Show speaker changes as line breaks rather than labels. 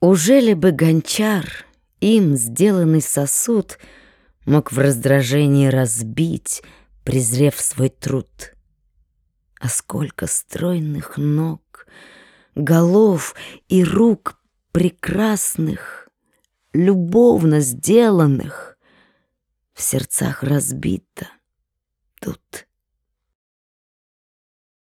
Уже ли бы гончар, им сделанный сосуд, Мог в раздражении разбить, презрев свой труд? А сколько стройных ног, голов и рук прекрасных, Любовно сделанных, в сердцах разбито тут